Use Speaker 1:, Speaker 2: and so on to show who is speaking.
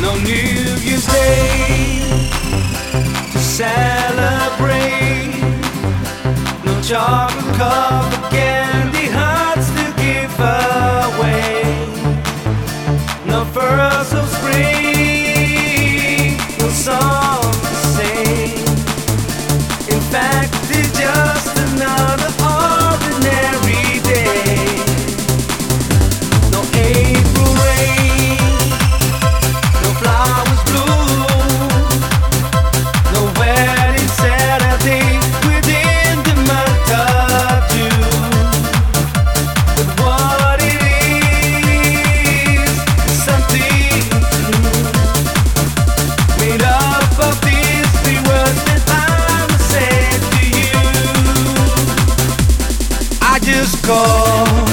Speaker 1: No New Year's Day to celebrate. No chocolate cup again. just call